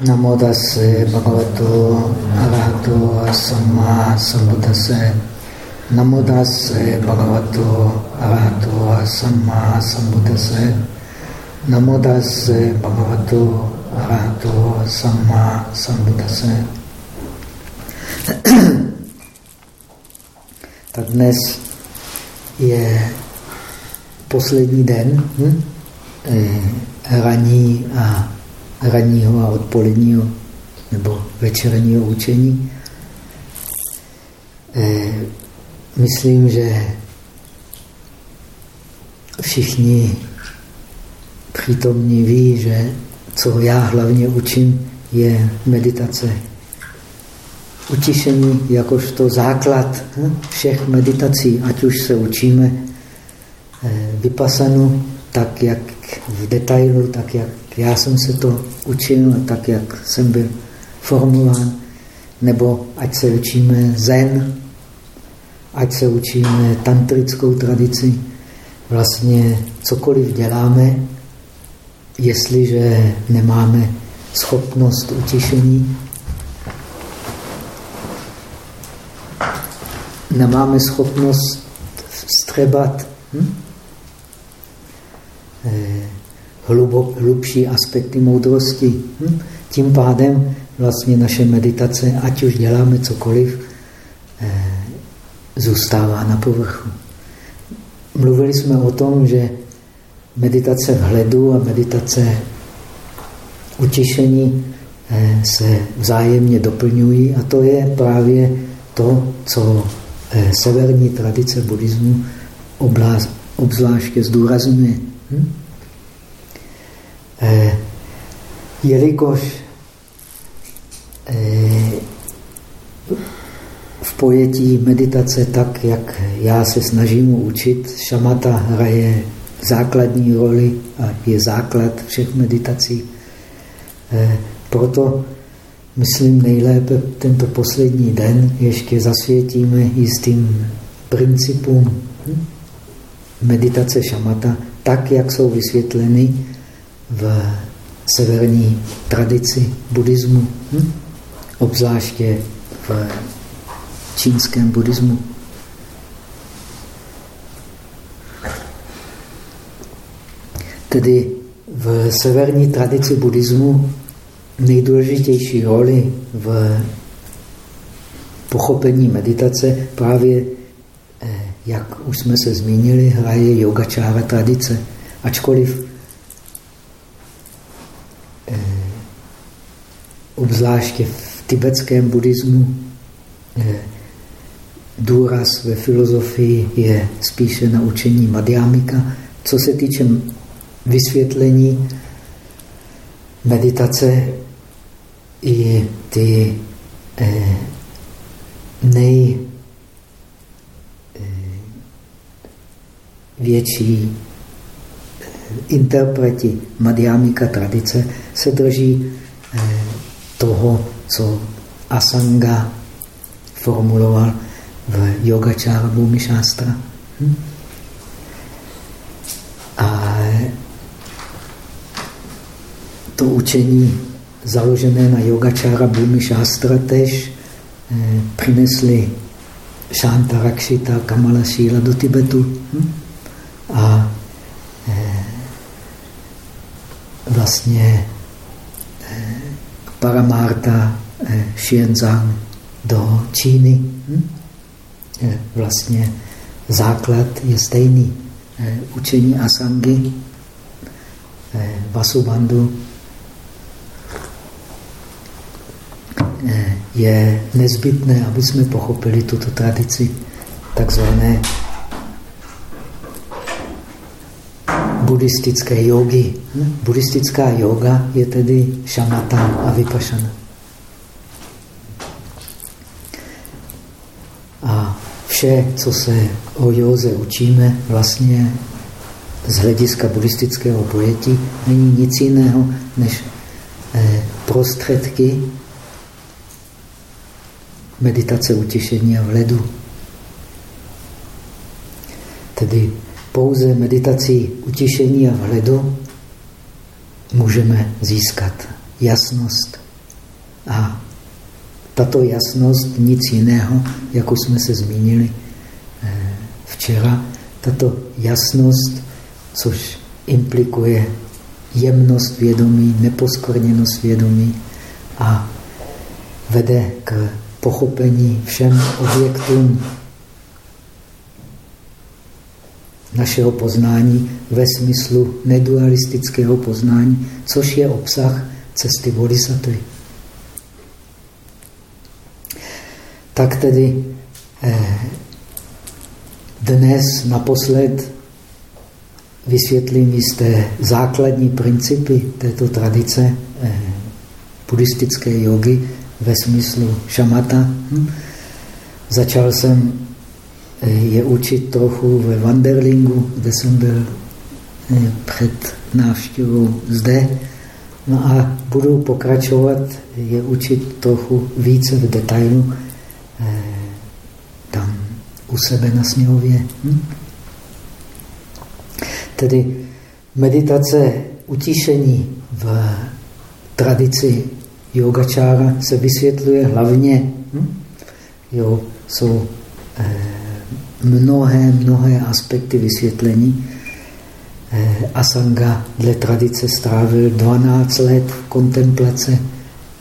Namo tase bhagavato arahato samma sambuddhase. Namo tase bhagavato arahato samma sambuddhase. Namo tase bhagavato arahato samma sambuddhase. tak dnes je poslední den hm? E, raní a ranního a odpoledního nebo večerního učení. E, myslím, že všichni přítomní ví, že co já hlavně učím, je meditace. Utišení jakožto základ hm, všech meditací, ať už se učíme e, vypasanu, tak jak v detailu, tak jak já jsem se to učil tak, jak jsem byl formulován, nebo ať se učíme zen, ať se učíme tantrickou tradici, vlastně cokoliv děláme, jestliže nemáme schopnost utišení, nemáme schopnost střebat hm? Hlubok, hlubší aspekty moudrosti. Hm? Tím pádem vlastně naše meditace, ať už děláme cokoliv, eh, zůstává na povrchu. Mluvili jsme o tom, že meditace vhledu a meditace utišení eh, se vzájemně doplňují a to je právě to, co eh, severní tradice buddhismu obzvláště zdůrazňuje. Hm? Eh, jelikož eh, v pojetí meditace tak, jak já se snažím učit, šamata hraje základní roli a je základ všech meditací. Eh, proto myslím nejlépe tento poslední den ještě zasvětíme jistým principům hm, meditace šamata, tak, jak jsou vysvětleny v severní tradici buddhismu, hm? obzvláště v čínském buddhismu. Tedy v severní tradici buddhismu nejdůležitější roli v pochopení meditace právě, eh, jak už jsme se zmínili, hraje yogačára tradice. Ačkoliv obzvláště v tibetském buddhismu, důraz ve filozofii je spíše na učení Madhyamika. Co se týče vysvětlení meditace, i ty eh, nej eh, eh, interpreti Madhyamika tradice se drží toho, co Asanga formuloval v Yogačára Bhumi Shastra. Hm? A to učení založené na Yogačára Bhumi Shastra tež eh, přinesli Shanta Rakshita Kamala Šíla do Tibetu. Hm? A eh, vlastně Paramarta eh, Xianzang do Číny. Hm? Vlastně základ je stejný. Eh, učení Asangy, eh, Vasubandhu je nezbytné, aby jsme pochopili tuto tradici takzvané buddhistické jogy. Buddhistická yoga je tedy šamata a vypašana. A vše, co se o józe učíme, vlastně z hlediska buddhistického pojetí není nic jiného než eh, prostředky meditace utišení a vledu. Tedy pouze meditací utišení a vhledu můžeme získat jasnost. A tato jasnost nic jiného, jak už jsme se zmínili eh, včera, tato jasnost, což implikuje jemnost vědomí, neposkvrněnost vědomí a vede k pochopení všem objektům našeho poznání ve smyslu nedualistického poznání, což je obsah cesty bodhisattva. Tak tedy eh, dnes naposled vysvětlím jisté základní principy této tradice eh, buddhistické jogy ve smyslu šamata. Hm? Začal jsem je učit trochu ve Wanderlingu, kde jsem byl eh, před návštěvou zde. No a budu pokračovat je učit trochu více v detailu tam u sebe na Sněhově. Hm? Tedy meditace utišení v tradici yogačára se vysvětluje hlavně, hm? jo, jsou eh, mnohé, mnohé aspekty vysvětlení. Eh, Asanga dle tradice strávil 12 let v kontemplace,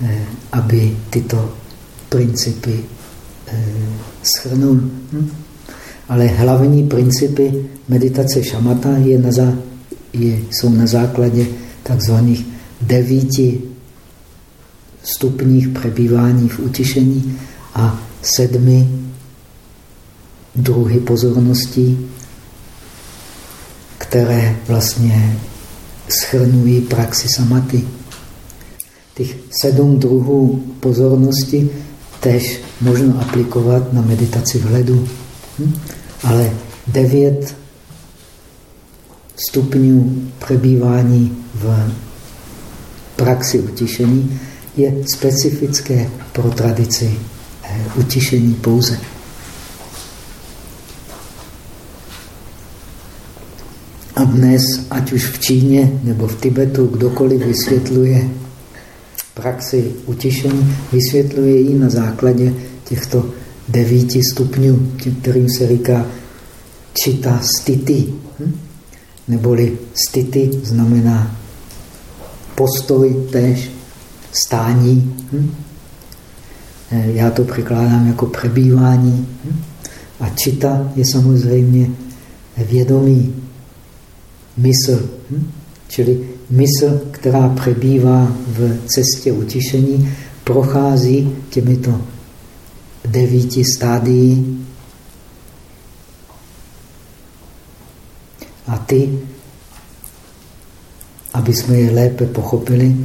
eh, aby tyto principy eh, schrnul. Hm? Ale hlavní principy meditace šamata je na za, je, jsou na základě takzvaných devíti stupních přebývání v utišení a sedmi druhy pozorností, které vlastně schrnují praxi samaty. Těch sedm druhů pozornosti tež možno aplikovat na meditaci vhledu. Hm? Ale devět stupňů přebývání v praxi utišení je specifické pro tradici eh, utišení pouze. Dnes, ať už v Číně nebo v Tibetu, kdokoliv vysvětluje praxi utišení, vysvětluje ji na základě těchto devíti stupňů, kterým se říká čita stity. Hm? Neboli stity znamená postoj tež, stání. Hm? Eh, já to překládám jako přebývání. Hm? A čita je samozřejmě vědomí mysl. Hm? Čili mysl, která přebývá v cestě utišení, prochází těmito devíti stádií a ty, aby jsme je lépe pochopili,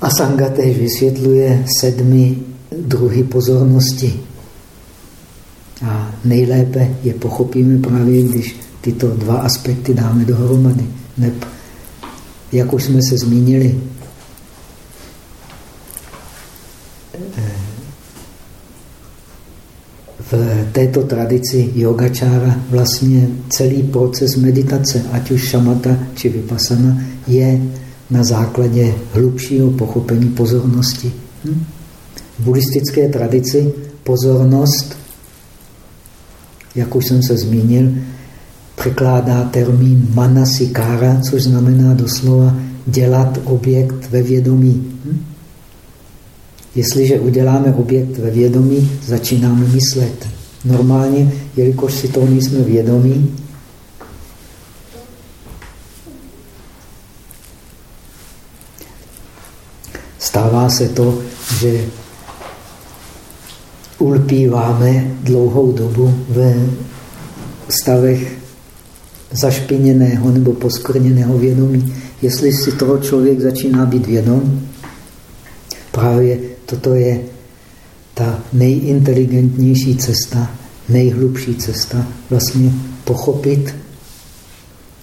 Asanga též vysvětluje sedmi druhy pozornosti. A nejlépe je pochopíme právě, když tyto dva aspekty dáme dohromady. Neb, jak už jsme se zmínili, v této tradici yogačára vlastně celý proces meditace, ať už šamata či vypasana, je na základě hlubšího pochopení pozornosti. Hm? V buddhistické tradici pozornost, jak už jsem se zmínil, překládá termín manasikára, což znamená doslova dělat objekt ve vědomí. Hm? Jestliže uděláme objekt ve vědomí, začínáme myslet. Normálně, jelikož si toho nejsme vědomí, stává se to, že ulpíváme dlouhou dobu ve stavech zašpiněného nebo poskrněného vědomí. Jestli si toho člověk začíná být vědom, právě toto je ta nejinteligentnější cesta, nejhlubší cesta, vlastně pochopit,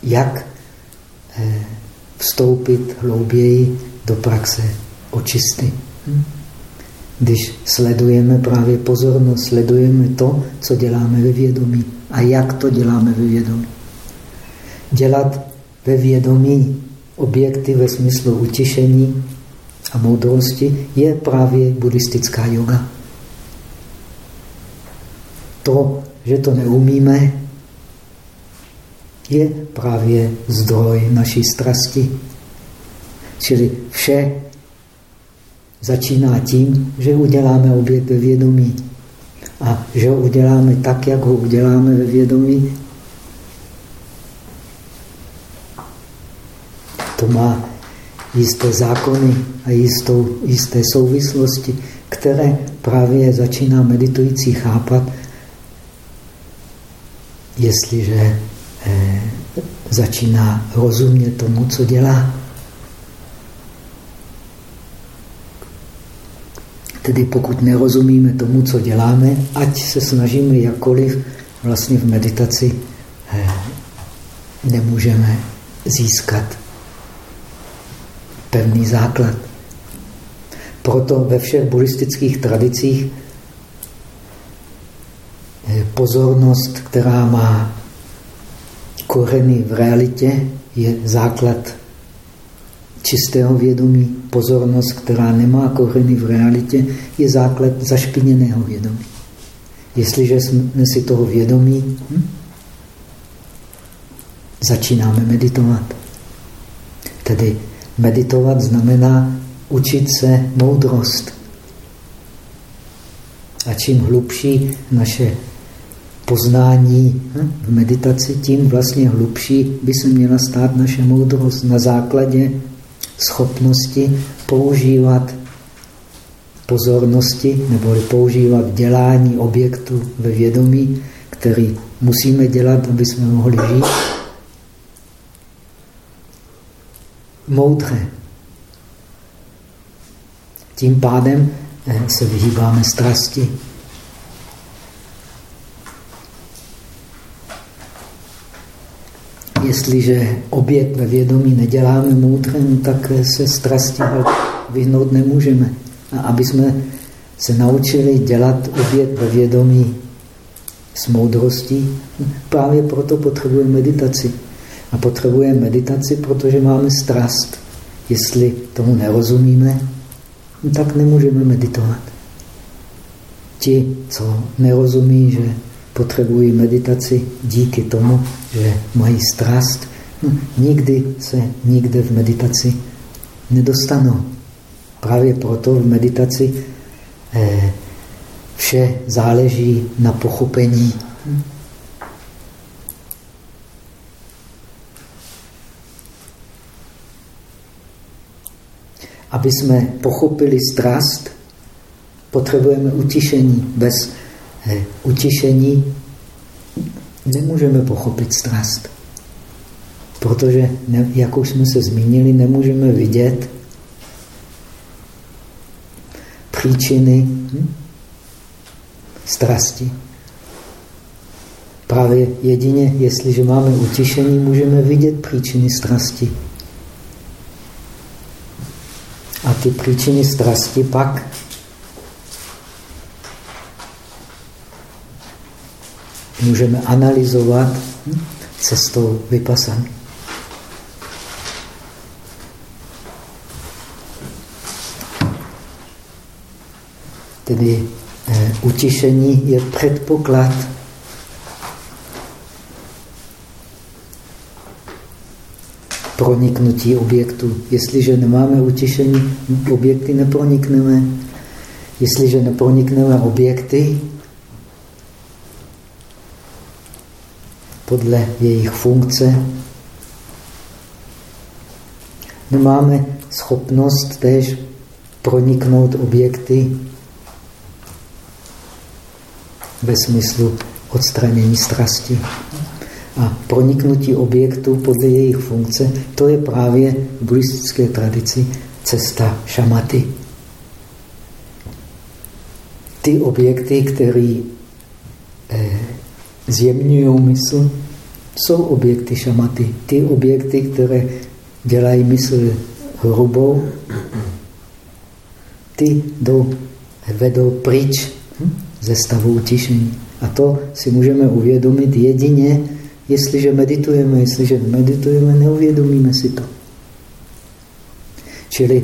jak eh, vstoupit hlouběji do praxe očisty. Hm? Když sledujeme právě pozornost, sledujeme to, co děláme ve vědomí a jak to děláme ve vědomí. Dělat ve vědomí objekty ve smyslu utišení a moudrosti je právě buddhistická yoga. To, že to neumíme, je právě zdroj naší strasti. Čili vše začíná tím, že uděláme objekt ve vědomí. A že ho uděláme tak, jak ho uděláme ve vědomí, to má jisté zákony a jistou, jisté souvislosti, které právě začíná meditující chápat, jestliže eh, začíná rozumět tomu, co dělá. Tedy pokud nerozumíme tomu, co děláme, ať se snažíme jakkoliv, vlastně v meditaci eh, nemůžeme získat pevný základ. Proto ve všech buddhistických tradicích pozornost, která má koreny v realitě, je základ čistého vědomí. Pozornost, která nemá kořeny v realitě, je základ zašpiněného vědomí. Jestliže jsme si toho vědomí, hm, začínáme meditovat. Tedy meditovat znamená učit se moudrost. A čím hlubší naše poznání hm, v meditaci, tím vlastně hlubší by se měla stát naše moudrost na základě schopnosti používat pozornosti nebo používat dělání objektu ve vědomí, který musíme dělat, aby jsme mohli žít. Moudře. Tím pádem eh, se vyhýbáme strasti. Jestliže objekt ve vědomí neděláme moudrem, tak se strasti vyhnout nemůžeme. A aby jsme se naučili dělat objekt ve vědomí s moudrostí, právě proto potřebujeme meditaci. A potřebujeme meditaci, protože máme strast. Jestli tomu nerozumíme, tak nemůžeme meditovat. Ti, co nerozumí, že potřebují meditaci díky tomu, že mají strast, no, nikdy se nikde v meditaci nedostanou. Právě proto v meditaci eh, vše záleží na pochopení. Aby jsme pochopili strast, potřebujeme utišení. Bez utišení nemůžeme pochopit strast. Protože, jak už jsme se zmínili, nemůžeme vidět příčiny hm, strasti. Právě jedině, jestliže máme utišení, můžeme vidět příčiny strasti. A ty příčiny strasti pak můžeme analyzovat cestou vypasany. Tedy eh, utišení je předpoklad proniknutí objektu. Jestliže nemáme utišení, objekty nepronikneme. Jestliže nepronikneme objekty, podle jejich funkce. Nemáme schopnost též proniknout objekty ve smyslu odstranění strasti. A proniknutí objektů podle jejich funkce, to je právě v buddhistické tradici cesta šamaty. Ty objekty, které eh, zjemňují mysl, jsou objekty šamaty. Ty objekty, které dělají mysl hrubou, ty jdou, vedou pryč hm, ze stavu utišení. A to si můžeme uvědomit jedině, jestliže meditujeme. Jestliže meditujeme, neuvědomíme si to. Čili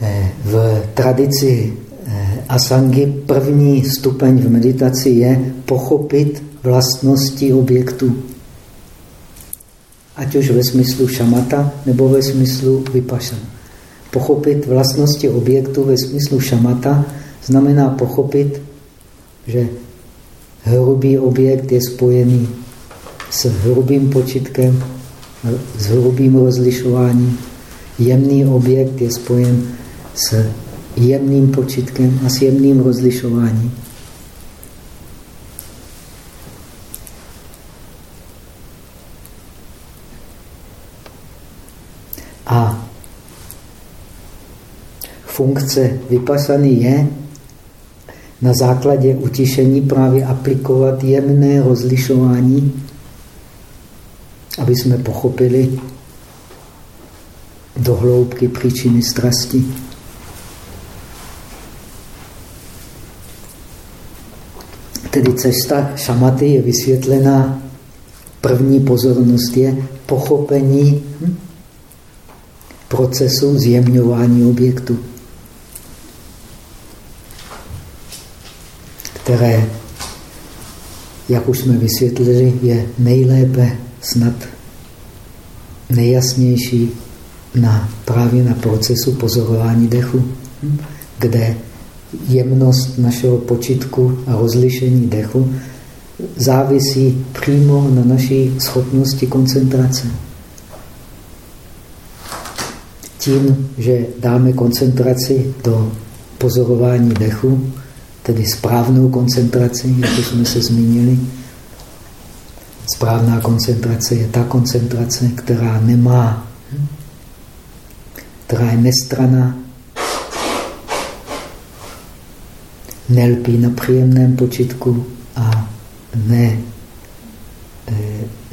eh, v tradici eh, Asangy první stupeň v meditaci je pochopit vlastnosti objektu. Ať už ve smyslu šamata nebo ve smyslu vypašan. Pochopit vlastnosti objektu ve smyslu šamata znamená pochopit, že hrubý objekt je spojený s hrubým počitkem, s hrubým rozlišováním. Jemný objekt je spojen s jemným počitkem a s jemným rozlišováním. A funkce vypasany je na základě utišení právě aplikovat jemné rozlišování, aby jsme pochopili dohloubky příčiny strasti. Tedy cesta šamaty je vysvětlená. První pozornost je pochopení hm, procesu zjemňování objektu. které, jak už jsme vysvětlili, je nejlépe snad nejjasnější na, právě na procesu pozorování dechu, kde jemnost našeho počitku a rozlišení dechu závisí přímo na naší schopnosti koncentrace. Tím, že dáme koncentraci do pozorování dechu, tedy správnou koncentraci, jak jsme se zmínili. Správná koncentrace je ta koncentrace, která nemá, která je nestraná, nelpí na příjemném počitku a ne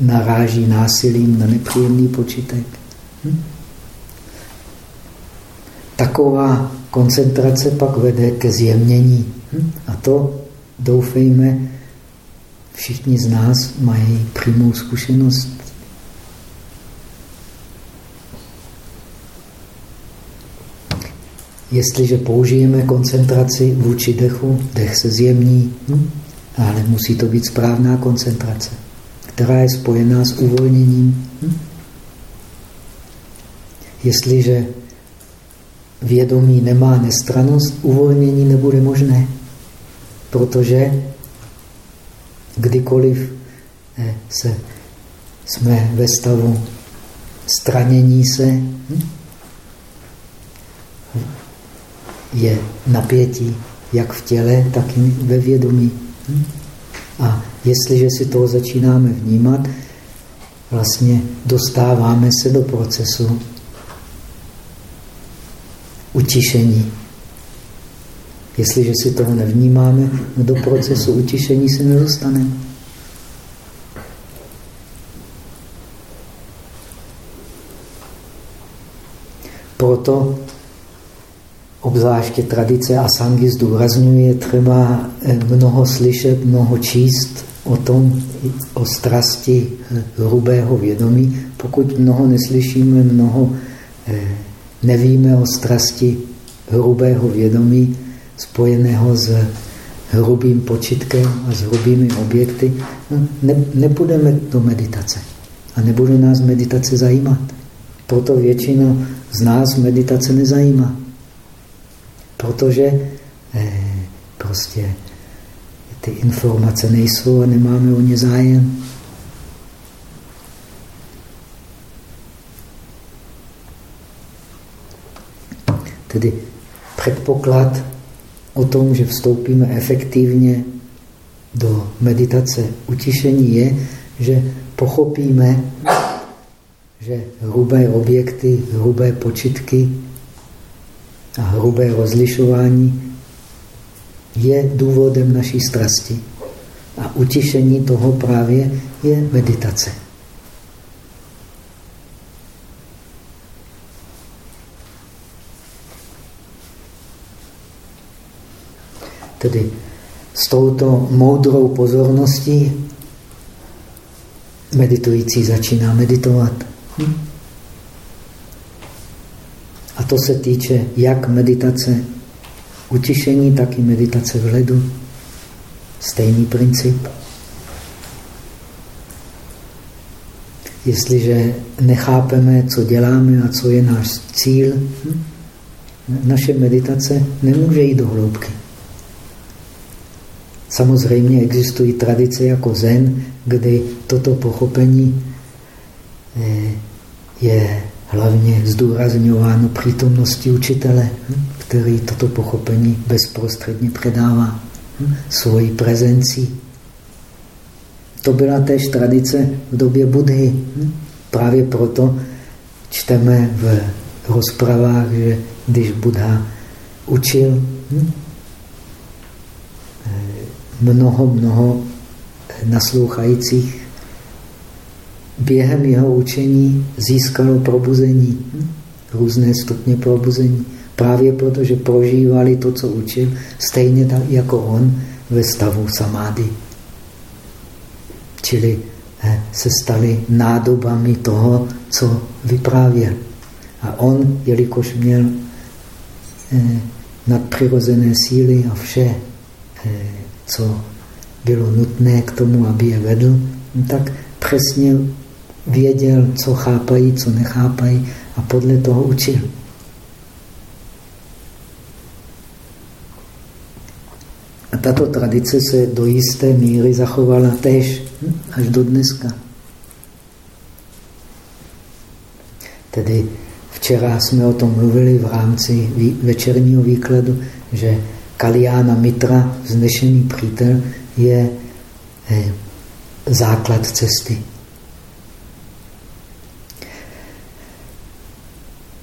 naráží násilím na nepříjemný počitek. Hm? Taková koncentrace pak vede ke zjemnění. Hm? A to, doufejme, všichni z nás mají přímou zkušenost. Jestliže použijeme koncentraci vůči dechu, dech se zjemní, hm? ale musí to být správná koncentrace, která je spojená s uvolněním. Hm? Jestliže vědomí nemá nestranost, uvolnění nebude možné. Protože kdykoliv eh, se jsme ve stavu stranění se, hm, je napětí jak v těle, tak i ve vědomí. Hm. A jestliže si toho začínáme vnímat, vlastně dostáváme se do procesu utišení. Jestliže si toho nevnímáme, no do procesu utišení se nedostaneme. Proto obzvláště tradice Asangy zdůrazňuje, třeba eh, mnoho slyšet, mnoho číst o tom, o strasti eh, hrubého vědomí. Pokud mnoho neslyšíme, mnoho eh, nevíme o strasti hrubého vědomí spojeného s hrubým počitkem a s hrubými objekty, no, ne, nepůjdeme do meditace a nebude nás meditace zajímat. Proto většinu z nás meditace nezajímá. Protože eh, prostě ty informace nejsou a nemáme o ně zájem. Tedy předpoklad o tom, že vstoupíme efektivně do meditace utišení je, že pochopíme, že hrubé objekty, hrubé počitky a hrubé rozlišování je důvodem naší strasti. A utišení toho právě je meditace. Tedy s touto moudrou pozorností meditující začíná meditovat. A to se týče jak meditace utišení, tak i meditace v ledu. Stejný princip. Jestliže nechápeme, co děláme a co je náš cíl, naše meditace nemůže jít do hloubky. Samozřejmě existují tradice jako zen, kdy toto pochopení eh, je hlavně zdůrazňováno přítomností učitele, hm, který toto pochopení bezprostředně předává hm, svojí prezencí. To byla též tradice v době Budhy. Hm. Právě proto čteme v rozpravách, že když Buddha učil mnoho, mnoho naslouchajících během jeho učení získalo probuzení, různé stupně probuzení. Právě proto, že prožívali to, co učil, stejně tak jako on ve stavu samády. Čili eh, se stali nádobami toho, co vyprávěl. A on, jelikož měl eh, nadpřirozené síly a vše, eh, co bylo nutné k tomu, aby je vedl, tak přesně věděl, co chápají, co nechápají a podle toho učil. A tato tradice se do jisté míry zachovala též hm, až do dneska. Tedy včera jsme o tom mluvili v rámci večerního výkladu, že Kaliána Mitra, vznešený přítel, je eh, základ cesty.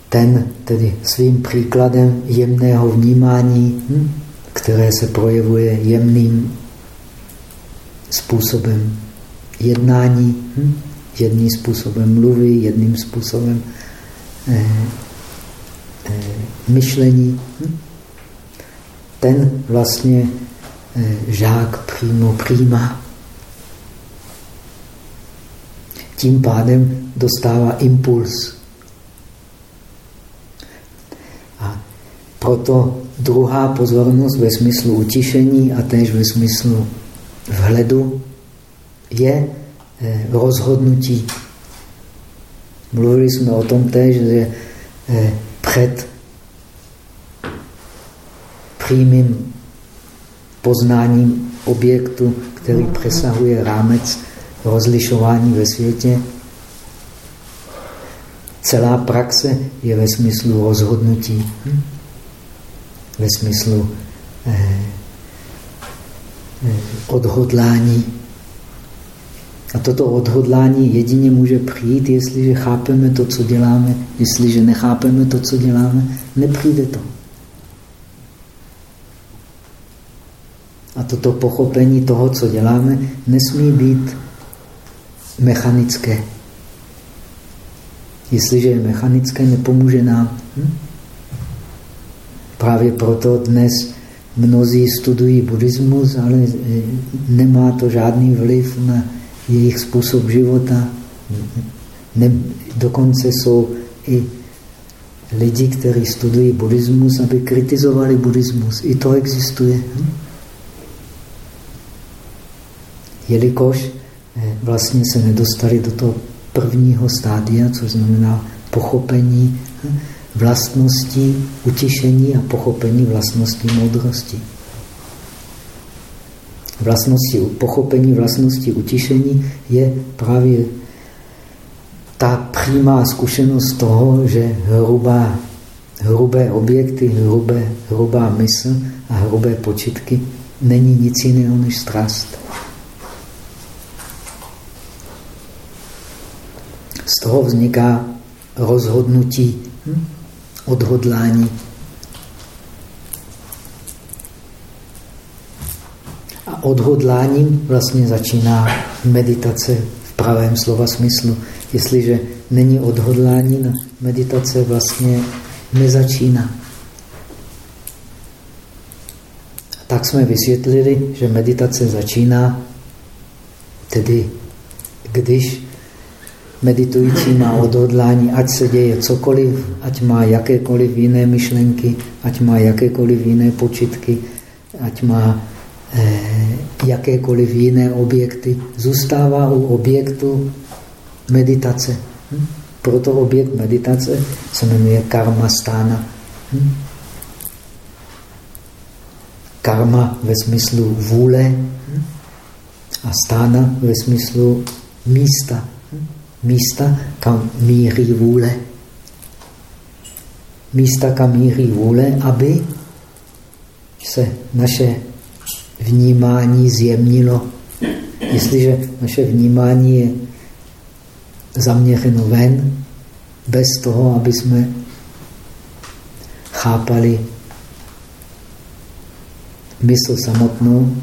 ten tedy svým příkladem jemného vnímání, hm, které se projevuje jemným způsobem jednání, hm, jedním způsobem mluvy, jedním způsobem eh, eh, myšlení. Ten vlastně eh, žák přímo přijímá. Tím pádem dostává impuls Proto druhá pozornost ve smyslu utišení a též ve smyslu vhledu je eh, rozhodnutí. Mluvili jsme o tom též, že eh, před přímým poznáním objektu, který přesahuje rámec rozlišování ve světě, celá praxe je ve smyslu rozhodnutí. Hm? ve smyslu eh, eh, odhodlání. A toto odhodlání jedině může přijít, jestliže chápeme to, co děláme. Jestliže nechápeme to, co děláme, nepřijde to. A toto pochopení toho, co děláme, nesmí být mechanické. Jestliže je mechanické, nepomůže nám. Hm? Právě proto dnes mnozí studují buddhismus, ale e, nemá to žádný vliv na jejich způsob života. Ne, dokonce jsou i lidi, kteří studují buddhismus, aby kritizovali buddhismus. I to existuje. Hm? Jelikož e, vlastně se nedostali do toho prvního stádia, což znamená pochopení, hm? vlastností utišení a pochopení vlastností moudrosti. Vlastnosti, pochopení vlastnosti utišení je právě ta přímá zkušenost toho, že hrubá, hrubé objekty, hrubé, hrubá mysl a hrubé počitky není nic jiného než strast. Z toho vzniká rozhodnutí. Hm? odhodlání. A odhodláním vlastně začíná meditace v pravém slova smyslu. Jestliže není odhodlání, meditace vlastně nezačíná. Tak jsme vysvětlili, že meditace začíná tedy, když meditující má odhodlání, ať se děje cokoliv, ať má jakékoliv jiné myšlenky, ať má jakékoliv jiné počitky, ať má eh, jakékoliv jiné objekty, zůstává u objektu meditace. Hm? Proto objekt meditace se jmenuje karma stána. Hm? Karma ve smyslu vůle hm? a stána ve smyslu místa. Místa, kam míří vůle. Místa, kam míří vůle, aby se naše vnímání zjemnilo. Jestliže naše vnímání je zaměřeno ven, bez toho, aby jsme chápali mysl samotnou,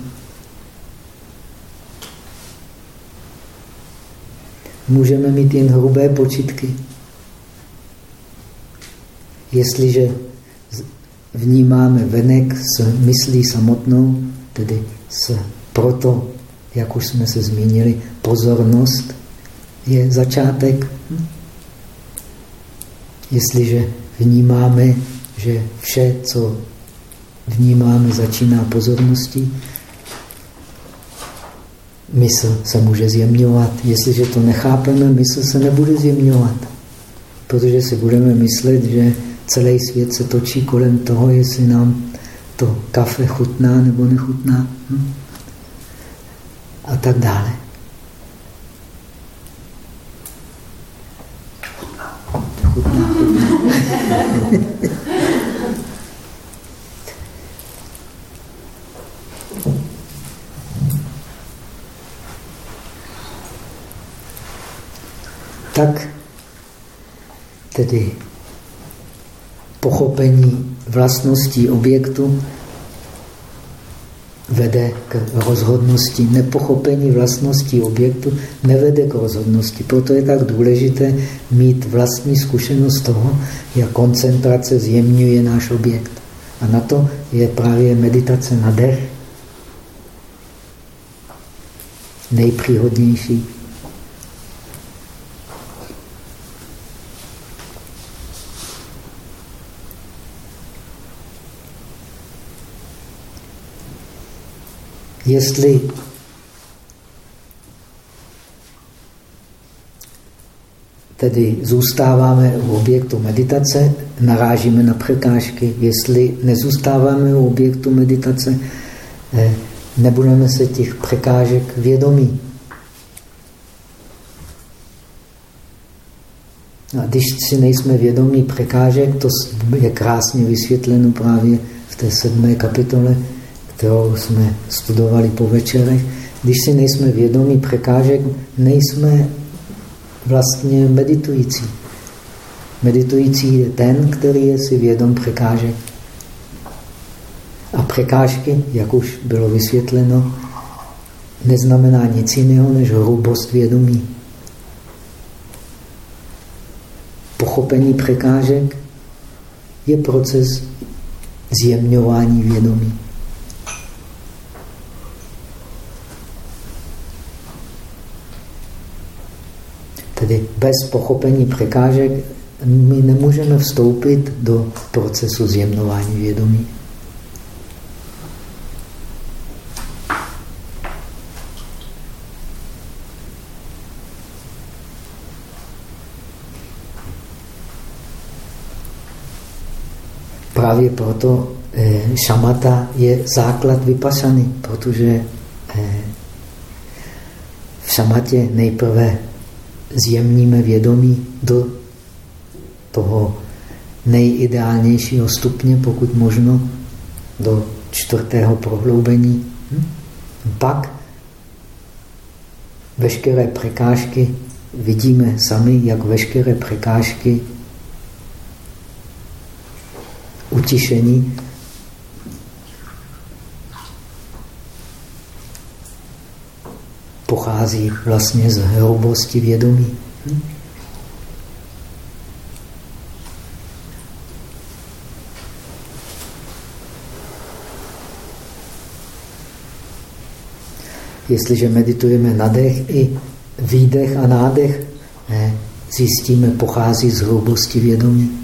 můžeme mít jen hrubé počitky. Jestliže vnímáme venek s myslí samotnou, tedy s proto, jak už jsme se zmínili, pozornost je začátek. Jestliže vnímáme, že vše, co vnímáme, začíná pozorností, mysl se může zjemňovat. Jestliže to nechápeme, mysl se nebude zjemňovat. Protože si budeme myslet, že celý svět se točí kolem toho, jestli nám to kafe chutná nebo nechutná. Hm? A tak dále. Chutná, chutná. Tak tedy pochopení vlastností objektu vede k rozhodnosti. Nepochopení vlastností objektu nevede k rozhodnosti. Proto je tak důležité mít vlastní zkušenost toho, jak koncentrace zjemňuje náš objekt. A na to je právě meditace na dech nejpříhodnější. Jestli tedy zůstáváme u objektu meditace, narážíme na překážky. Jestli nezůstáváme u objektu meditace, eh, nebudeme se těch překážek vědomí. A když si nejsme vědomí překážek, to je krásně vysvětleno právě v té sedmé kapitole, kterou jsme studovali po večerech, když si nejsme vědomí překážek, nejsme vlastně meditující. Meditující je ten, který je si vědom překážek. A překážky, jak už bylo vysvětleno, neznamená nic jiného než hrubost vědomí. Pochopení překážek je proces zjemňování vědomí. Tedy bez pochopení překážek my nemůžeme vstoupit do procesu zjemnování vědomí. Právě proto eh, šamata je základ vypasany, protože eh, v šamatě nejprve zjemníme vědomí do toho nejideálnějšího stupně, pokud možno, do čtvrtého prohloubení. Hm? Pak veškeré překážky vidíme sami, jak veškeré překážky utišení pochází vlastně z hrubosti vědomí. Hm? Jestliže meditujeme na dech i výdech a nádech, ne, zjistíme, pochází z hrubosti vědomí.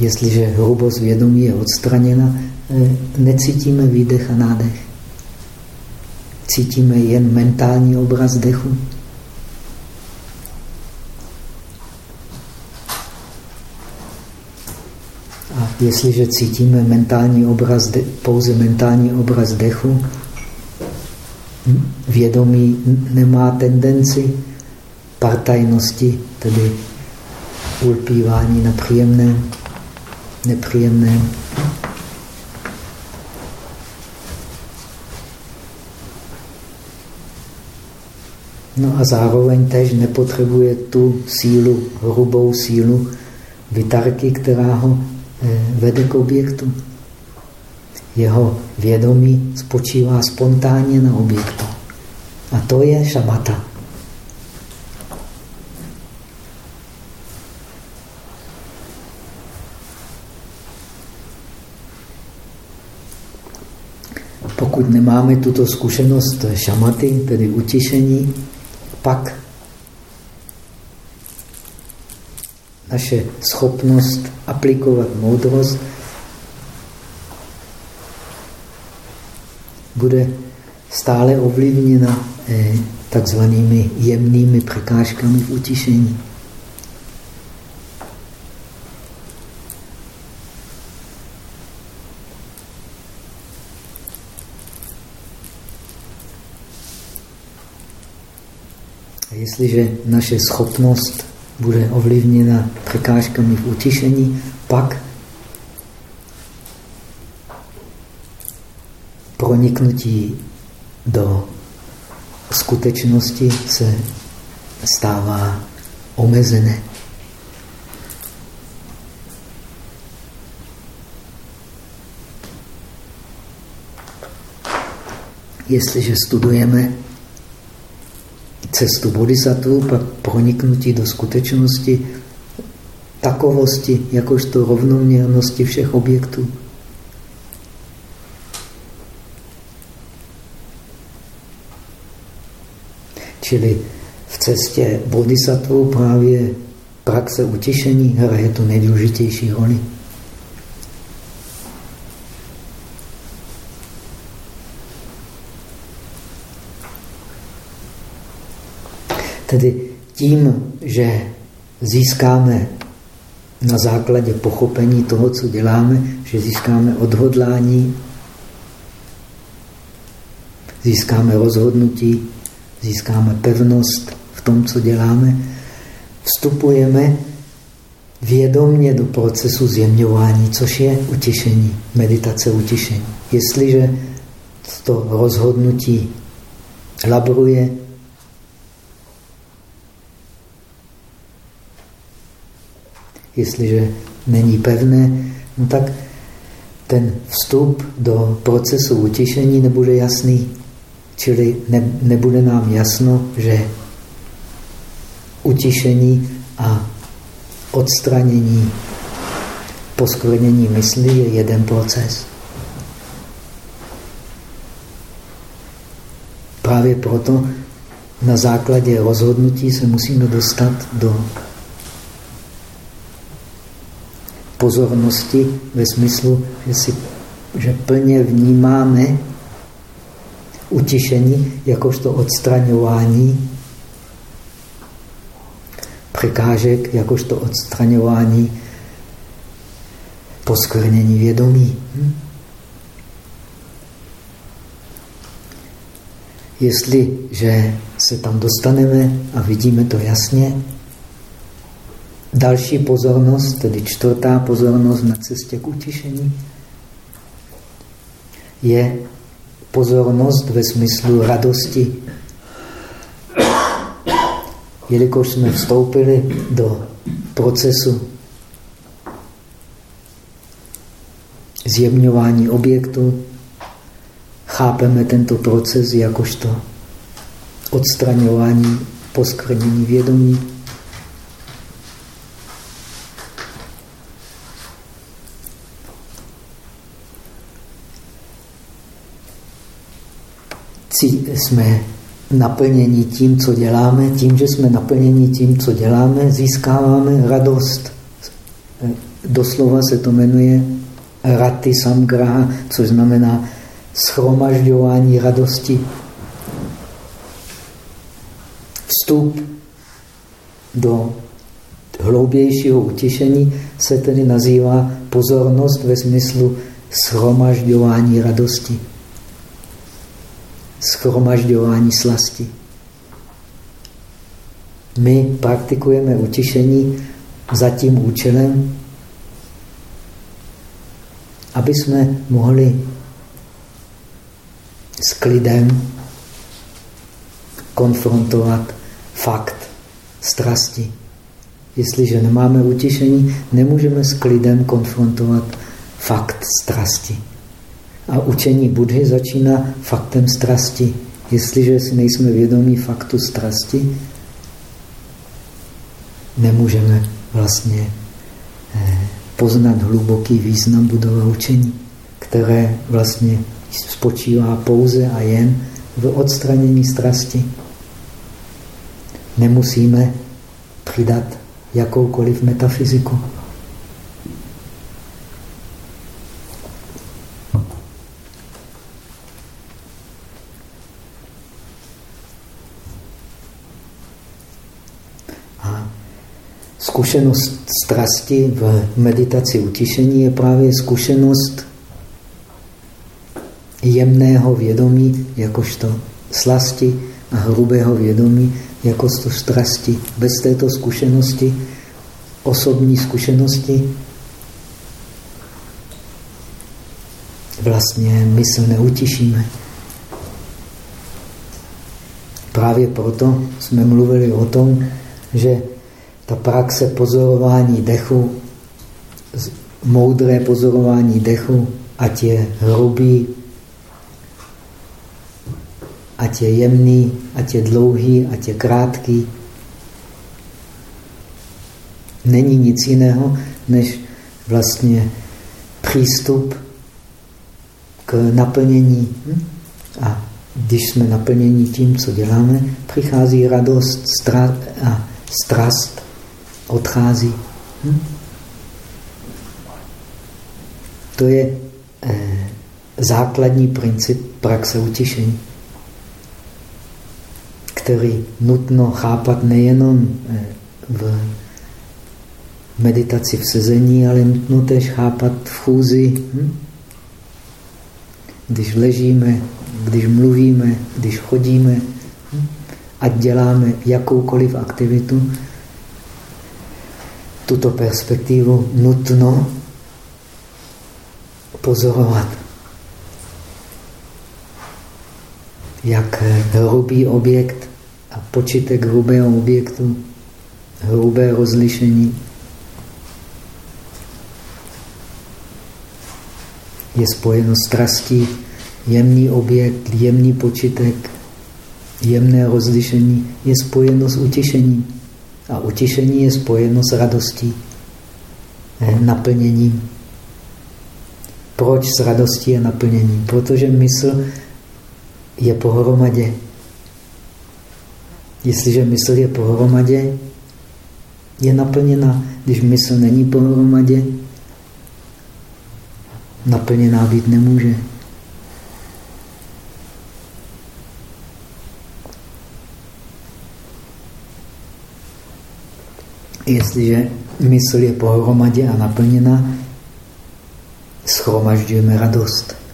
Jestliže hrubost vědomí je odstraněna, necítíme výdech a nádech. Cítíme jen mentální obraz dechu. A jestliže cítíme mentální obraz, pouze mentální obraz dechu, vědomí nemá tendenci partajnosti, tedy ulpívání na příjemném, nepříjemném. No a zároveň tež nepotřebuje tu sílu, hrubou sílu vytarky, která ho eh, vede k objektu. Jeho vědomí spočívá spontánně na objektu. A to je šamata. Pokud nemáme tuto zkušenost šamaty, tedy utišení, pak naše schopnost aplikovat moudrost bude stále ovlivněna eh, takzvanými jemnými překážkami v utišení. Jestliže naše schopnost bude ovlivněna překážkami v utišení, pak proniknutí do skutečnosti se stává omezené. Jestliže studujeme cestu bodhisattva, pak proniknutí do skutečnosti takovosti, jakožto rovnoměrnosti všech objektů. Čili v cestě bodhisattva právě praxe utišení hraje tu nejdůležitější roli. Tedy tím, že získáme na základě pochopení toho, co děláme, že získáme odhodlání, získáme rozhodnutí, získáme pevnost v tom, co děláme, vstupujeme vědomně do procesu zjemňování, což je utěšení, meditace utěšení. Jestliže to rozhodnutí labruje, jestliže není pevné, no tak ten vstup do procesu utěšení nebude jasný. Čili ne, nebude nám jasno, že utišení a odstranění poskvrnění mysli je jeden proces. Právě proto na základě rozhodnutí se musíme dostat do pozornosti ve smyslu, že, si, že plně vnímáme utišení jakožto odstraňování překážek, jakožto odstraňování poskvrnění vědomí. Hm? Jestliže se tam dostaneme a vidíme to jasně, další pozornost, tedy čtvrtá pozornost na cestě k utišení, je pozornost ve smyslu radosti. Jelikož jsme vstoupili do procesu zjemňování objektu, chápeme tento proces jakožto odstraňování poskvrnění vědomí. Jsme naplnění tím, co děláme. Tím, že jsme naplněni tím, co děláme, získáváme radost. Doslova se to jmenuje rati samgraha, což znamená schromažďování radosti. Vstup do hloubějšího utišení se tedy nazývá pozornost ve smyslu schromažďování radosti, schromažďování slasti. My praktikujeme utišení za tím účelem, aby jsme mohli s klidem konfrontovat fakt strasti. Jestliže nemáme utišení, nemůžeme s klidem konfrontovat fakt strasti. A učení Budhy začíná faktem strasti. Jestliže si nejsme vědomí faktu strasti, nemůžeme vlastně eh, poznat hluboký význam budova učení, které vlastně spočívá pouze a jen v odstranění strasti. Nemusíme přidat jakoukoliv metafyziku. Zkušenost strasti v meditaci utišení je právě zkušenost jemného vědomí jakožto slasti a hrubého vědomí jakožto strasti. Bez této zkušenosti, osobní zkušenosti, vlastně mysl neutišíme. Právě proto jsme mluvili o tom, že ta praxe pozorování dechu, moudré pozorování dechu, ať je hrubý, ať je jemný, ať je dlouhý, ať je krátký. Není nic jiného, než vlastně přístup k naplnění. Hm? A když jsme naplněni tím, co děláme, přichází radost a strast odchází. Hm? To je eh, základní princip praxe utišení který nutno chápat nejenom eh, v meditaci v sezení, ale nutno tež chápat v chůzi. Hm? Když ležíme, když mluvíme, když chodíme, hm? ať děláme jakoukoliv aktivitu, tuto perspektivu nutno pozorovat. Jak hrubý objekt a počítek hrubého objektu, hrubé rozlišení je spojeno s strastí, jemný objekt, jemný počítek, jemné rozlišení je spojeno s utěšením. A utěšení je spojeno s radostí, naplněním. Proč s radostí a naplněním? Protože mysl je pohromadě. Jestliže mysl je pohromadě, je naplněná. Když mysl není pohromadě, naplněná být nemůže. Jestliže mysl je pohromadě a naplněná, schromažďujeme radost.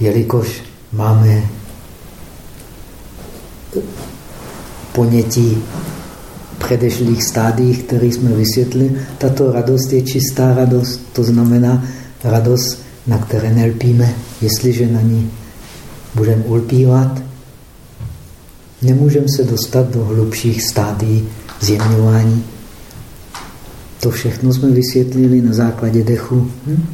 jelikož máme ponětí předešlých stádiích, které jsme vysvětlili, tato radost je čistá radost, to znamená radost, na které nelpíme. Jestliže na ní budeme ulpívat, nemůžeme se dostat do hlubších stádií zjemňování. To všechno jsme vysvětlili na základě dechu. Hm?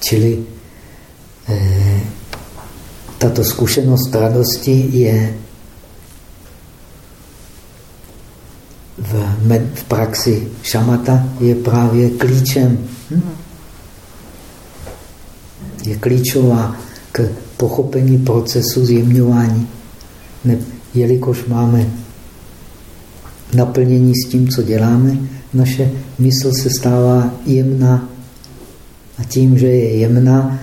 Čili eh, tato zkušenost radosti je v, praxi šamata je právě klíčem. Hm? Je klíčová k pochopení procesu zjemňování. Ne, jelikož máme naplnění s tím, co děláme, naše mysl se stává jemná. A tím, že je jemná,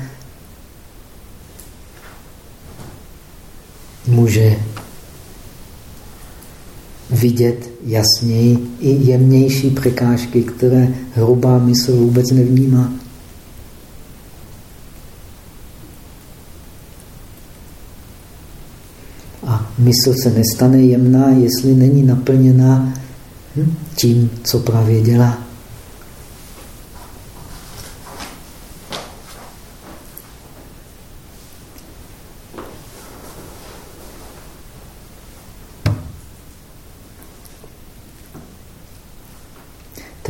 může vidět jasněji i jemnější překážky, které hrubá mysl vůbec nevnímá. A mysl se nestane jemná, jestli není naplněná hm, tím, co právě dělá.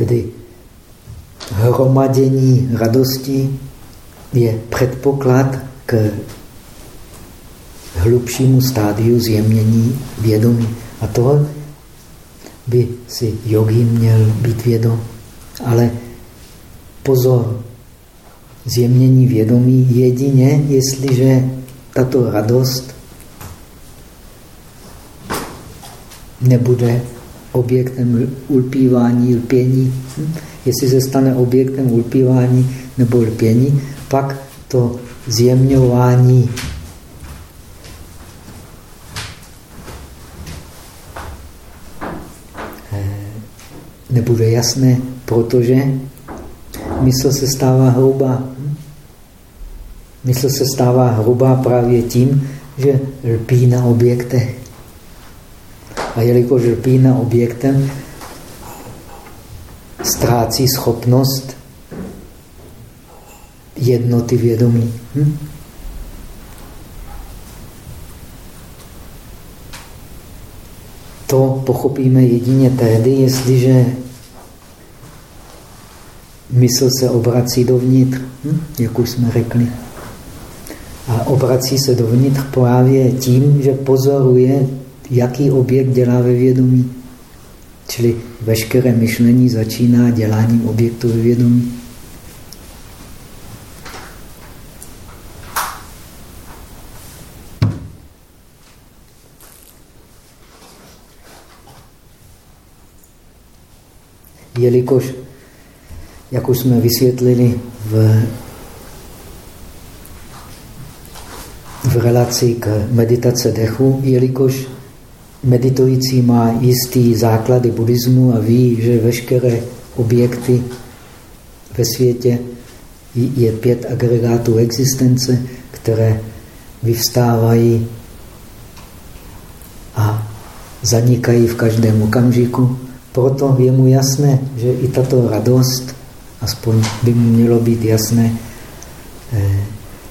Tedy hromadění radosti je předpoklad k hlubšímu stádiu zjemnění vědomí. A to by si jogi měl být vědom. Ale pozor, zjemnění vědomí jedině, jestliže tato radost nebude objektem ulpívání, lpění. Hm? Jestli se stane objektem ulpívání nebo lpění, pak to zjemňování eh, nebude jasné, protože mysl se stává hrubá. Hm? Mysl se stává hrubá právě tím, že lpí na objektech. A jelikož lpí na objektem, ztrácí schopnost jednoty vědomí. Hm? To pochopíme jedině tehdy, jestliže mysl se obrací dovnitř, hm? jak už jsme řekli. A obrací se dovnitř právě tím, že pozoruje jaký objekt dělá ve vědomí. Čili veškeré myšlení začíná děláním objektu ve vědomí. Jelikož, jak už jsme vysvětlili v, v relaci k meditace dechu, jelikož meditující má jistý základy buddhismu a ví, že veškeré objekty ve světě je pět agregátů existence, které vyvstávají a zanikají v každém okamžiku. Proto je mu jasné, že i tato radost, aspoň by mu mělo být jasné, eh,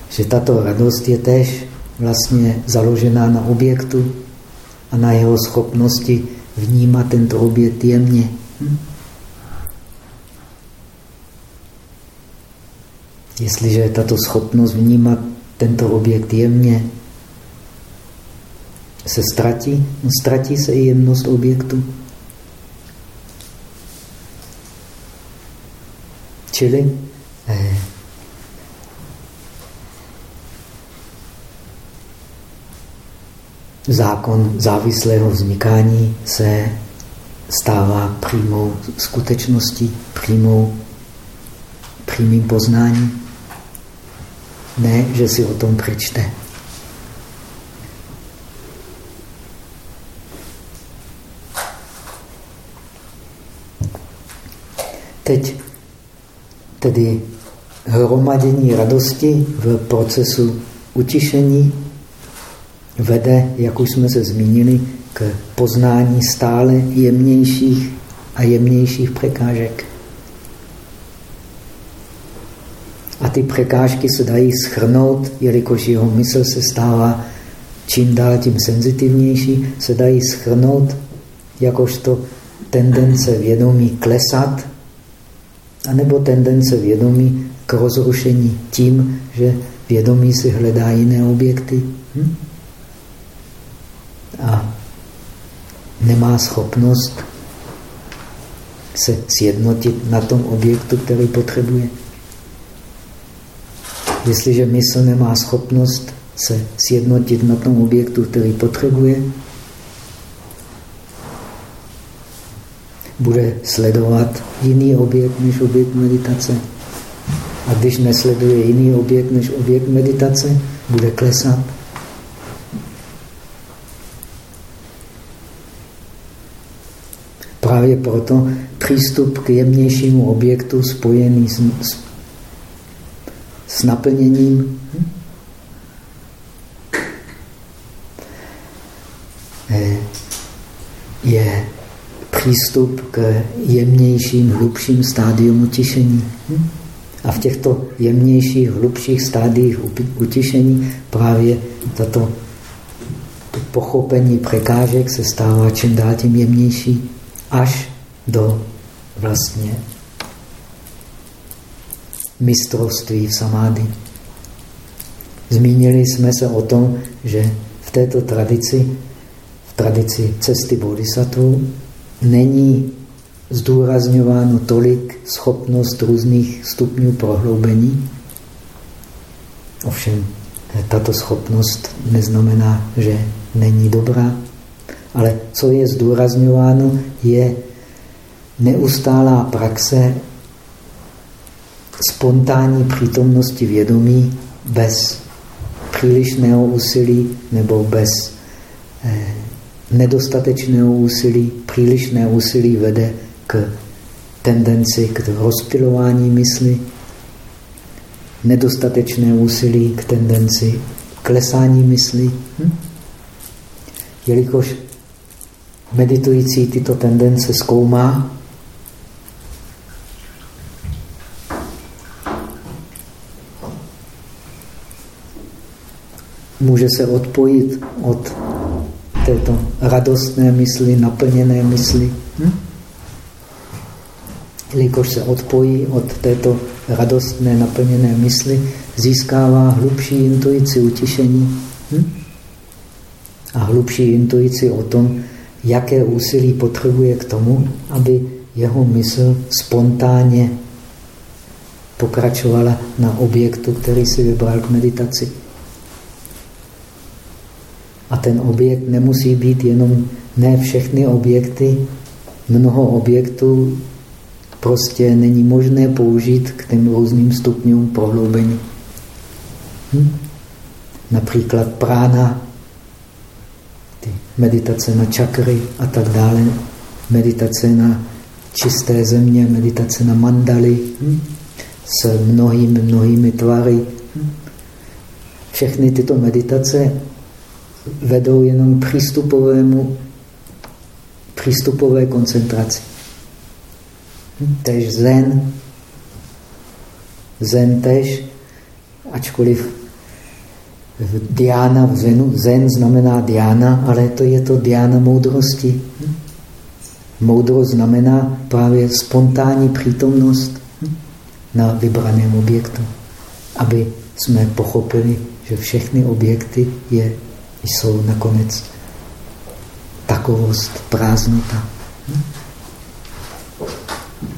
že tato radost je tež vlastně založená na objektu, a na jeho schopnosti vnímat tento objekt jemně. Hm? Jestliže tato schopnost vnímat tento objekt jemně se ztratí, no ztratí se i jemnost objektu. Čili zákon závislého vznikání se stává přímou skutečností, přímou, přímým poznáním. Ne, že si o tom přečte. Teď tedy hromadění radosti v procesu utišení vede, jak už jsme se zmínili, k poznání stále jemnějších a jemnějších překážek. A ty překážky se dají schrnout, jelikož jeho mysl se stává čím dál tím senzitivnější, se dají schrnout jakožto tendence vědomí klesat, anebo tendence vědomí k rozrušení tím, že vědomí si hledá jiné objekty. Hm? A nemá schopnost se sjednotit na tom objektu, který potřebuje. Jestliže mysl nemá schopnost se sjednotit na tom objektu, který potřebuje, bude sledovat jiný objekt než objekt meditace. A když nesleduje jiný objekt než objekt meditace, bude klesat. Právě proto přístup k jemnějšímu objektu spojený s, s, s naplněním eh, je přístup k jemnějším, hlubším stádium utišení. A v těchto jemnějších, hlubších stádiích utišení právě tato pochopení překážek se stává čím dál tím jemnější až do vlastně mistrovství v samády. Zmínili jsme se o tom, že v této tradici, v tradici cesty bodhisattva, není zdůrazňováno tolik schopnost různých stupňů prohloubení. Ovšem, tato schopnost neznamená, že není dobrá, ale co je zdůrazňováno, je neustálá praxe spontánní přítomnosti vědomí bez přílišného úsilí nebo bez eh, nedostatečného úsilí. Přílišné úsilí vede k tendenci k rozpilování mysli, nedostatečné úsilí k tendenci klesání mysli. Hm? Jelikož meditující tyto tendence zkoumá, může se odpojit od této radostné mysli, naplněné mysli. Hm? Jelikož se odpojí od této radostné, naplněné mysli, získává hlubší intuici utišení hm? a hlubší intuici o tom, jaké úsilí potřebuje k tomu, aby jeho mysl spontánně pokračovala na objektu, který si vybral k meditaci. A ten objekt nemusí být jenom, ne všechny objekty, mnoho objektů prostě není možné použít k těm různým stupňům prohloubení. Hm? Například prána, meditace na čakry a tak dále, meditace na čisté země, meditace na mandaly hm? s mnohými, mnohými tvary. Hm? Všechny tyto meditace vedou jenom přístupovému, přístupové koncentraci. Tež zen, zen tež, ačkoliv v diána, v zenu, zen znamená diána, ale to je to diána moudrosti. Moudrost znamená právě spontánní přítomnost na vybraném objektu, aby jsme pochopili, že všechny objekty je jsou nakonec takovost, prázdnota.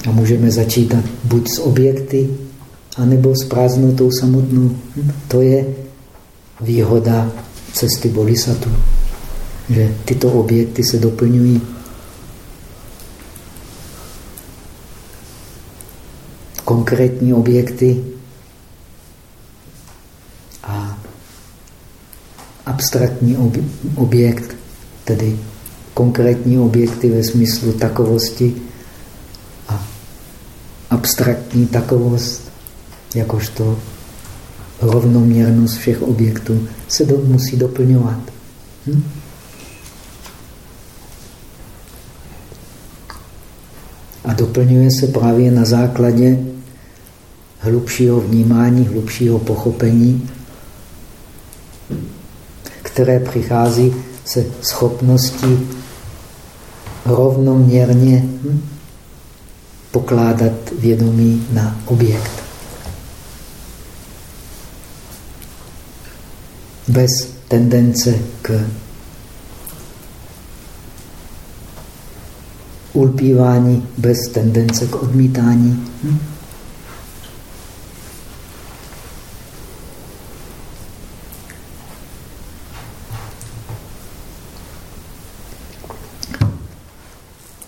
A můžeme začít buď s objekty, anebo s prázdnotou samotnou. To je výhoda cesty bodhisattva, že tyto objekty se doplňují. Konkrétní objekty abstraktní objekt, tedy konkrétní objekty ve smyslu takovosti a abstraktní takovost, jakožto rovnoměrnost všech objektů, se do, musí doplňovat. Hm? A doplňuje se právě na základě hlubšího vnímání, hlubšího pochopení které přichází se schopností rovnoměrně hm, pokládat vědomí na objekt. Bez tendence k ulpívání bez tendence k odmítání. Hm?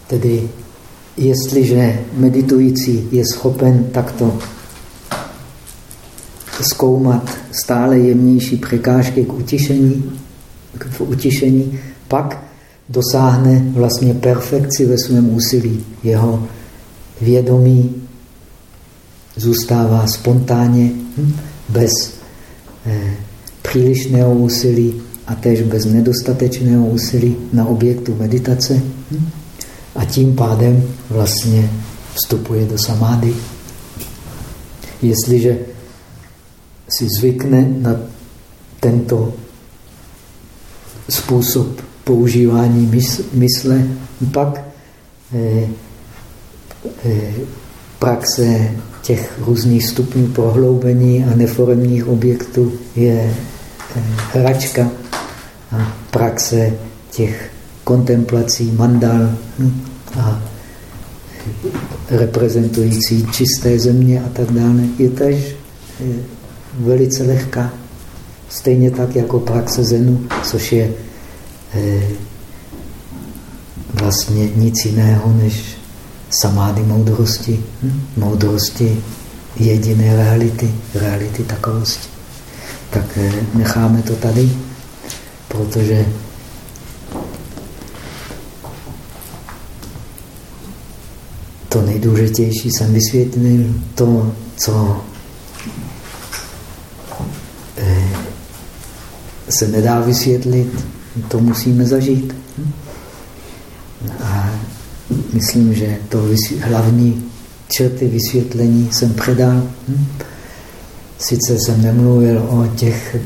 Tedy jestliže meditující je schopen takto zkoumat stále jemnější překážky k utišení, k utišení, pak dosáhne vlastně perfekci ve svém úsilí. Jeho vědomí zůstává spontánně, hm, bez eh, přílišného úsilí a tež bez nedostatečného úsilí na objektu meditace. Hm, a tím pádem vlastně vstupuje do samády. Jestliže si zvykne na tento způsob používání mysle, pak eh, eh, praxe těch různých stupňů prohloubení a neformních objektů je eh, hračka a praxe těch kontemplací mandal hm, a reprezentující čisté země a tak dále, je tež velice lehká. Stejně tak jako praxe Zenu, což je eh, vlastně nic jiného než samády moudrosti. Hm? Moudrosti jediné reality, reality takovosti. Tak eh, necháme to tady, protože to nejdůležitější jsem vysvětlil, to, co se nedá vysvětlit, to musíme zažít. A myslím, že to hlavní črty vysvětlení jsem předal. Sice jsem nemluvil o těch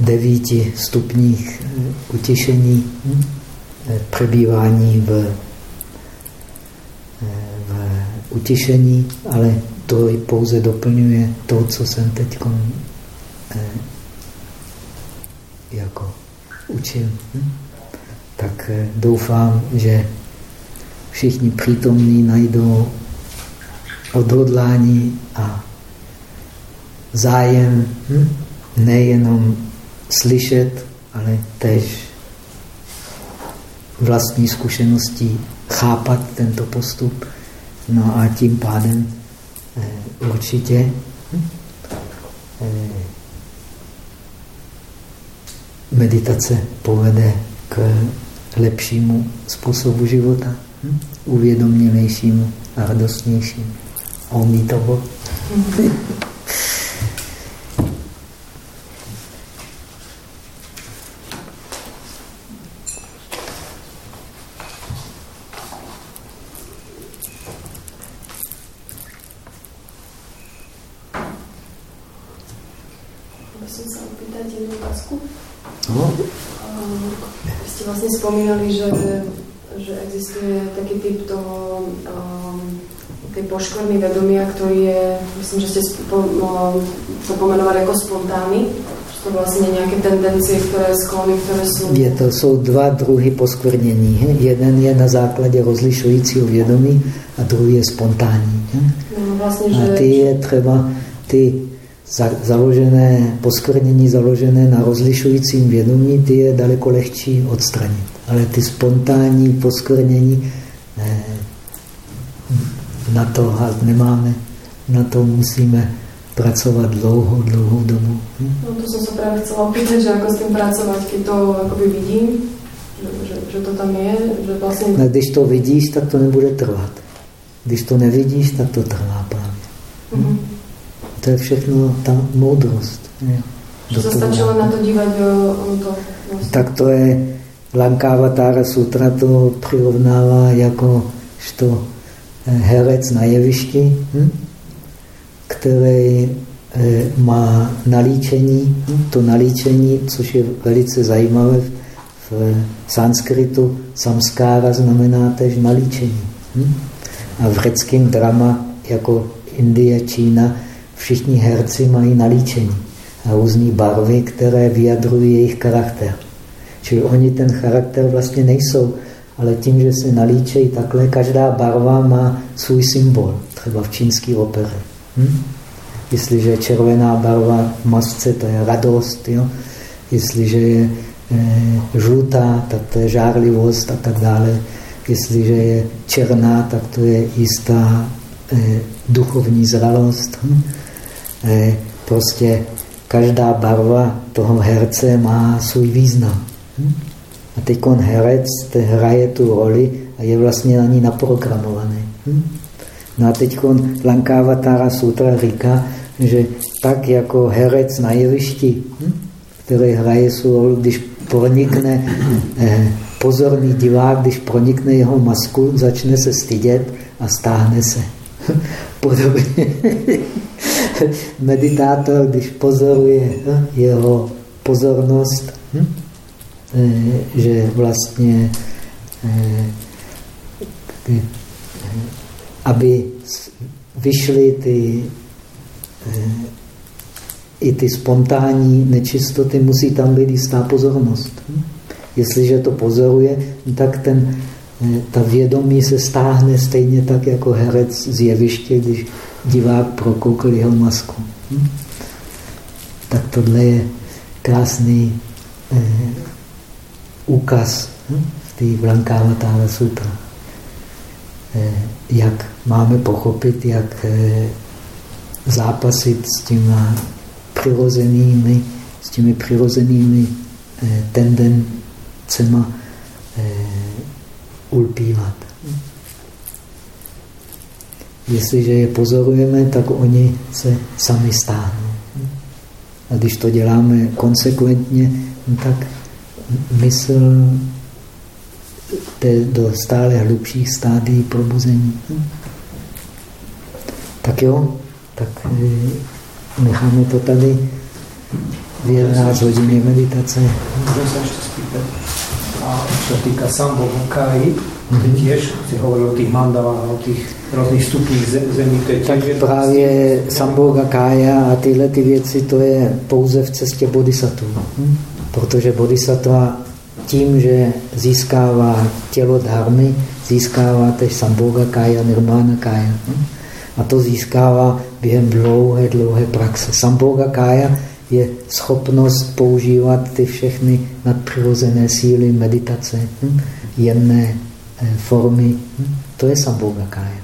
devíti stupních utišení, přebývání v, v utišení, ale to pouze doplňuje to, co jsem teď jako učil. Hm? Tak eh, doufám, že všichni přítomní najdou odhodlání a zájem hm? nejenom slyšet, ale tež vlastní zkušeností chápat tento postup. No a tím pádem eh, určitě hm? eh, meditace povede k lepšímu způsobu života, hm? uvědomělejšímu a radostnějšímu. Omí toho. spomínali, že, že existuje taký typ toho, um, tej poškvrny vedomia, ktorý je, myslím, že ste spo, to pomenovali jako spontánny, že to vlastně nějaké tendencie, které sklony, které jsou... Je to, jsou dva druhy poskvrnění. He? Jeden je na základě rozlišujícího vědomí a druhý je spontánní. No, vlastně, že... A ty je třeba, ty založené, poskvrnění založené na rozlišujícím vědomí, ty je daleko lehčí odstranit. Ale ty spontánní poskvrnění, na to halt nemáme, na to musíme pracovat dlouho, dlouhou dobu. Hm? No to jsem se právě chcela opýtat, že jako s tím pracovat, když to jakoby vidím, že, že, že to tam je, že vlastně... No, když to vidíš, tak to nebude trvat. Když to nevidíš, tak to trvá právě. Mm -hmm. To je všechno ta moudrost. Že se stačilo na to dívat, on to... Vlastně. Tak to je Lankavatara sutra to přirovnává jako što eh, herec na jevišti, hm? který eh, má nalíčení, hm? to nalíčení, což je velice zajímavé v sanskritu, samskára znamená tež nalíčení. Hm? A v řeckém drama, jako Indie, Čína, všichni herci mají nalíčení. různé barvy, které vyjadrují jejich charakter. Čili oni ten charakter vlastně nejsou, ale tím, že se nalíčejí takhle, každá barva má svůj symbol, třeba v čínské opeře. Hm? Jestliže je červená barva v masce, to je radost. Jo? Jestliže je e, žlutá, tak to je žárlivost a tak dále. Jestliže je černá, tak to je jistá e, duchovní zralost. Hm? Prostě každá barva toho herce má svůj význam. Hm? A teď herec hraje tu roli a je vlastně na ní naprogramovaný. Hm? No a teď Lankavatara Sutra říká, že tak jako herec na jevišti, hm? který hraje svou roli, když pronikne eh, pozorný divák, když pronikne jeho masku, začne se stydět a stáhne se. Podobně meditátor, když pozoruje hm, jeho pozornost, hm, eh, že vlastně eh, aby vyšly ty i ty spontánní nečistoty, musí tam být jistá pozornost. Jestliže to pozoruje, tak ten, ta vědomí se stáhne stejně tak jako herec z jeviště, když divák prokoukl jeho masku. Tak tohle je krásný eh, úkaz hm, v té Vlankávatára sutra. Eh, jak máme pochopit, jak eh, zápasit s těmi přirozenými, s těmi přirozenými eh, tendencema eh, ulpívat. Jestliže je pozorujeme, tak oni se sami stáhnou. A když to děláme konsekventně, tak mysl jde do stále hlubších stádií probuzení. Tak jo, tak eh, necháme to tady v 11 hodiny meditace. Můžu se ještě spýtat. A čo týka Sambhovakáji, mm -hmm. tiež si hovoril o těch mandalách o těch různých stupních zemí. To je tak právě Sambhoga Kája a tyhle ty věci, to je pouze v cestě bodhisattva. Hm? Protože bodhisattva tím, že získává tělo dharmy, získává tež Sambhoga Kája, Nirmana Kája. Hm? A to získává během dlouhé, dlouhé praxe. Sambhoga kája je schopnost používat ty všechny nadpřirozené síly, meditace, hm? jemné formy. Hm? To je Sambhoga kája.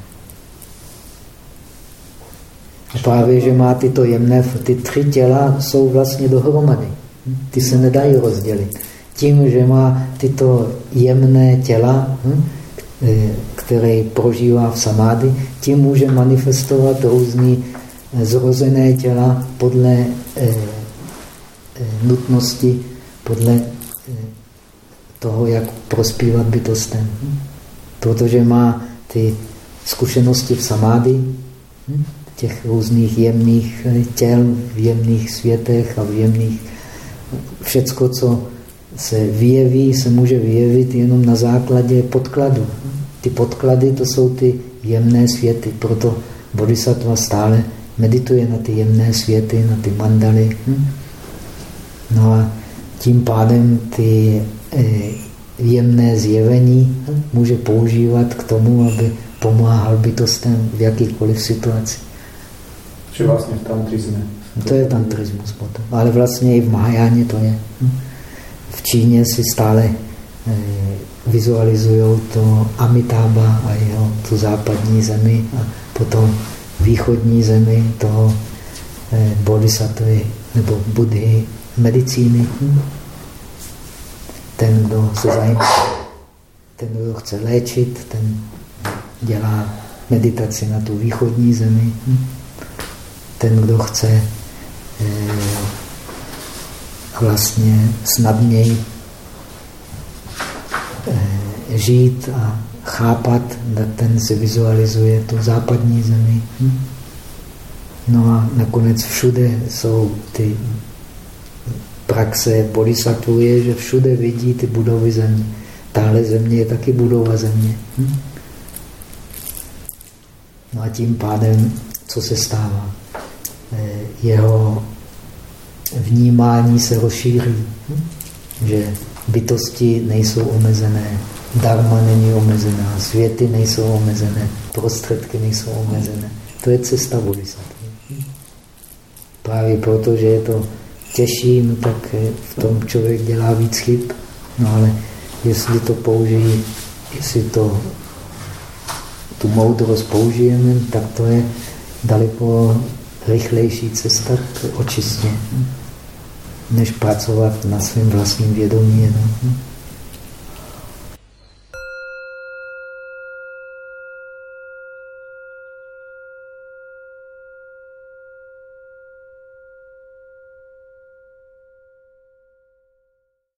A právě, že má tyto jemné, ty tři těla jsou vlastně dohromady. Hm? Ty se nedají rozdělit. Tím, že má tyto jemné těla, hm? Eh, který prožívá v samády, tím může manifestovat různé eh, zrozené těla podle eh, nutnosti, podle toho, jak prospívat bytostem. Protože má ty zkušenosti v samády, hm, těch různých jemných těl, v jemných světech a v jemných... Všecko, co se vyjeví, se může vyjevit jenom na základě podkladu. Ty podklady to jsou ty jemné světy, proto bodhisattva stále medituje na ty jemné světy, na ty mandaly. Hm? No a tím pádem ty eh, jemné zjevení může používat k tomu, aby pomáhal bytostem v jakýkoliv situaci. Či vlastně v tantrizme. To je tantrismus potom. Ale vlastně i v Mahajáně to je. V Číně si stále eh, vizualizují to Amitába a jeho tu západní zemi a potom východní zemi toho eh, bodhisattvy nebo budhy medicíny. Ten, kdo se zajímá, ten, kdo chce léčit, ten dělá meditaci na tu východní zemi. Ten, kdo chce eh, vlastně snadněji eh, žít a chápat, ten si vizualizuje tu západní zemi. No a nakonec všude jsou ty praxe bodhisattva je, že všude vidí ty budovy země. Táhle země je taky budova země. Hm? No a tím pádem, co se stává? Eh, jeho vnímání se rozšíří. Hm? Že bytosti nejsou omezené, dharma není omezená, světy nejsou omezené, prostředky nejsou omezené. To je cesta bodhisattva. Právě proto, že je to těžší, no tak v tom člověk dělá víc chyb. No ale jestli to použijí, jestli to tu moudrost použijeme, tak to je daleko rychlejší cesta k očistě, než pracovat na svém vlastním vědomí. No.